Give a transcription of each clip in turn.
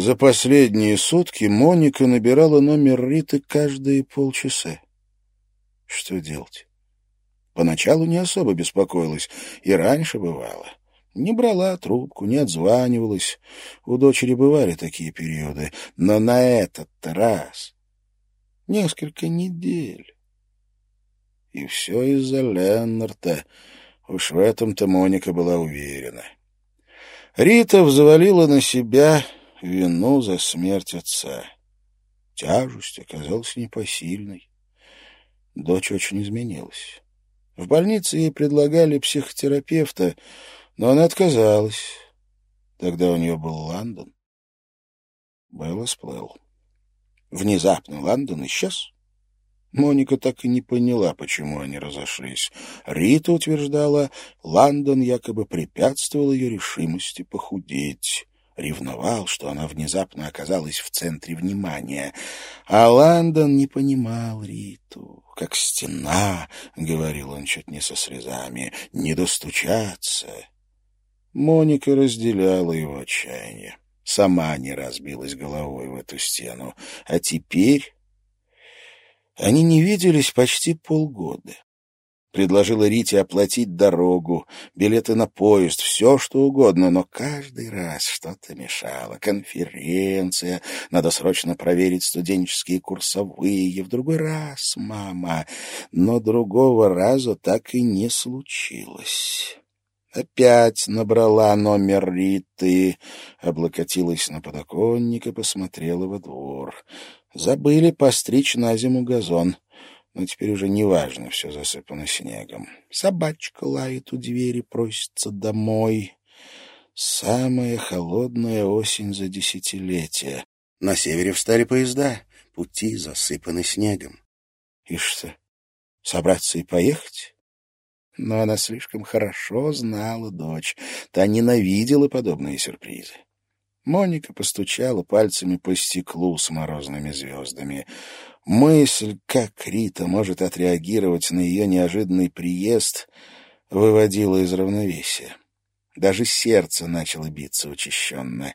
За последние сутки Моника набирала номер Риты каждые полчаса. Что делать? Поначалу не особо беспокоилась, и раньше бывало. Не брала трубку, не отзванивалась. У дочери бывали такие периоды, но на этот раз несколько недель. И все из-за Леннарта. Уж в этом-то Моника была уверена. Рита взвалила на себя вину за смерть отца. Тяжесть оказалась непосильной. Дочь очень изменилась. В больнице ей предлагали психотерапевта, но она отказалась. Тогда у нее был Лондон. Белла сплыл. Внезапно Лондон исчез. Моника так и не поняла, почему они разошлись. Рита утверждала, Лондон якобы препятствовал ее решимости похудеть. Ревновал, что она внезапно оказалась в центре внимания. А Лондон не понимал Риту. «Как стена», — говорил он чуть не со слезами, — «не достучаться». Моника разделяла его отчаяние. Сама не разбилась головой в эту стену. А теперь они не виделись почти полгода. Предложила Рите оплатить дорогу, билеты на поезд, все что угодно, но каждый раз что-то мешало. Конференция, надо срочно проверить студенческие курсовые. В другой раз, мама. Но другого раза так и не случилось. Опять набрала номер Риты, облокотилась на подоконник и посмотрела во двор. Забыли постричь на зиму газон. Но теперь уже неважно, все засыпано снегом. Собачка лает у двери, просится домой. Самая холодная осень за десятилетия. На севере встали поезда, пути засыпаны снегом. И что, собраться и поехать? Но она слишком хорошо знала дочь. Та ненавидела подобные сюрпризы. Моника постучала пальцами по стеклу с морозными звездами. Мысль, как Рита может отреагировать на ее неожиданный приезд, выводила из равновесия. Даже сердце начало биться учащенно.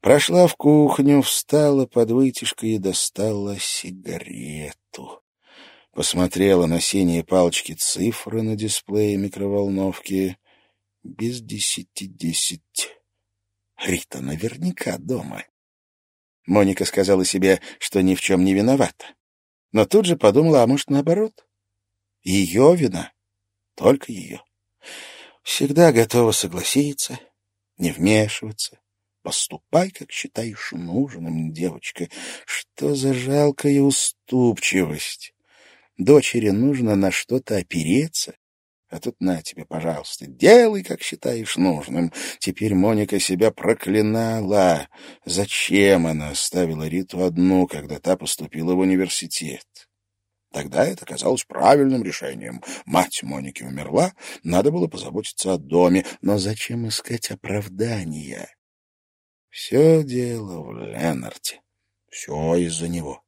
Прошла в кухню, встала под вытяжкой и достала сигарету. Посмотрела на синие палочки цифры на дисплее микроволновки. Без десяти десять. Рита наверняка дома. Моника сказала себе, что ни в чем не виновата. Но тут же подумала, а может, наоборот? Ее вина, только ее. Всегда готова согласиться, не вмешиваться. Поступай, как считаешь нужным, девочка. Что за жалкая уступчивость? Дочери нужно на что-то опереться, а тут на тебе, пожалуйста, делай, как считаешь нужным. Теперь Моника себя проклинала. Зачем она оставила Риту одну, когда та поступила в университет? Тогда это казалось правильным решением. Мать Моники умерла, надо было позаботиться о доме. Но зачем искать оправдания? Все дело в Ленарте. Все из-за него.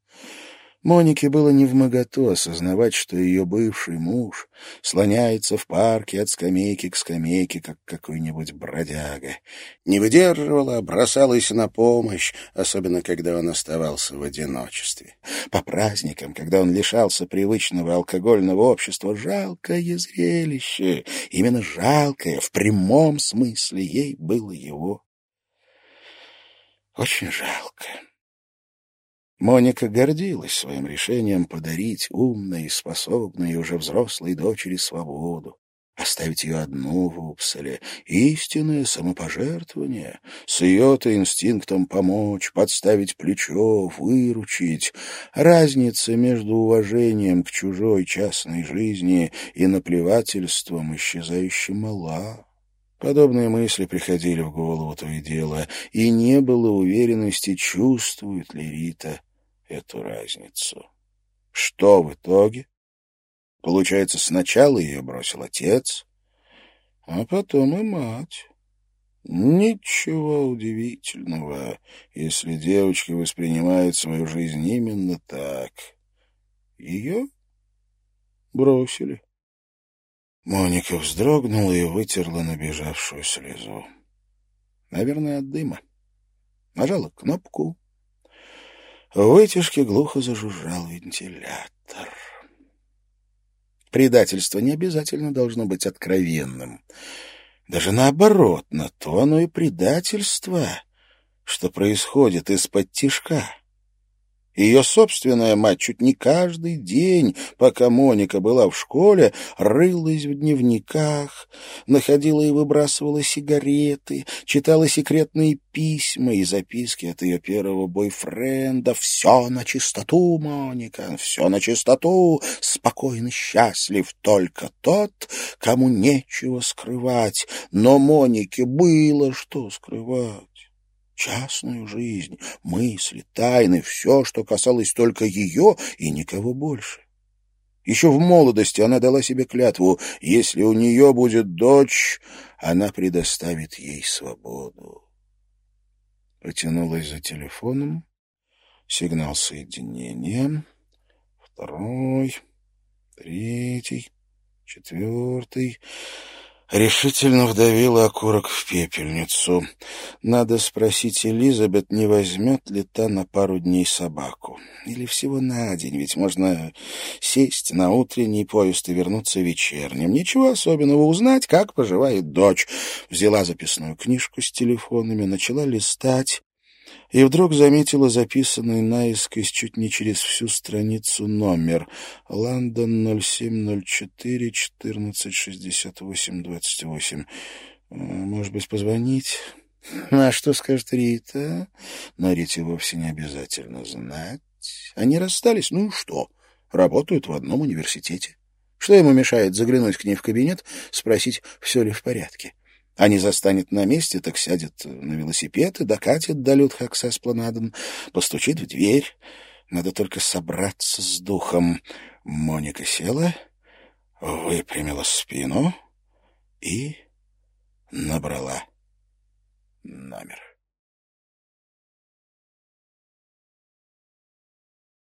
Монике было невмоготу осознавать, что ее бывший муж слоняется в парке от скамейки к скамейке, как какой-нибудь бродяга. Не выдерживала, бросалась на помощь, особенно когда он оставался в одиночестве. По праздникам, когда он лишался привычного алкогольного общества, жалкое зрелище, именно жалкое, в прямом смысле ей было его. Очень жалко. Моника гордилась своим решением подарить умной, способной и уже взрослой дочери свободу, оставить ее одну в Упселе. Истинное самопожертвование, с ее-то инстинктом помочь, подставить плечо, выручить. Разница между уважением к чужой частной жизни и наплевательством исчезающе мала. Подобные мысли приходили в голову то и дело, и не было уверенности, чувствует ли Рита эту разницу. Что в итоге? Получается, сначала ее бросил отец, а потом и мать. Ничего удивительного, если девочка воспринимает свою жизнь именно так. Ее бросили. Моника вздрогнула и вытерла набежавшую слезу. Наверное, от дыма. Нажала кнопку. В вытяжке глухо зажужжал вентилятор. Предательство не обязательно должно быть откровенным. Даже наоборот, на то оно и предательство, что происходит из-под тишка. Ее собственная мать чуть не каждый день, пока Моника была в школе, рылась в дневниках, находила и выбрасывала сигареты, читала секретные письма и записки от ее первого бойфренда. «Все на чистоту, Моника, все на чистоту, спокойно счастлив только тот, кому нечего скрывать». Но Монике было что скрывать частную жизнь, мысли, тайны, все, что касалось только ее и никого больше. Еще в молодости она дала себе клятву, если у нее будет дочь, она предоставит ей свободу. Потянулась за телефоном, сигнал соединения, второй, третий, четвертый решительно вдавила окурок в пепельницу. Надо спросить Элизабет, не возьмет ли та на пару дней собаку. Или всего на день, ведь можно сесть на утренний поезд и вернуться вечерним. Ничего особенного узнать, как поживает дочь. Взяла записную книжку с телефонами, начала листать и вдруг заметила записанный наискось чуть не через всю страницу номер «Лондон 0704-1468-28». Э, «Может быть, позвонить?» «А что скажет Рита?» Но Рите вовсе не обязательно знать. Они расстались, ну что, работают в одном университете. Что ему мешает заглянуть к ней в кабинет, спросить, все ли в порядке? А не застанет на месте, так сядет на велосипед и докатит до Людхак с эспланадом, постучит в дверь. Надо только собраться с духом. Моника села, выпрямила спину и набрала номер.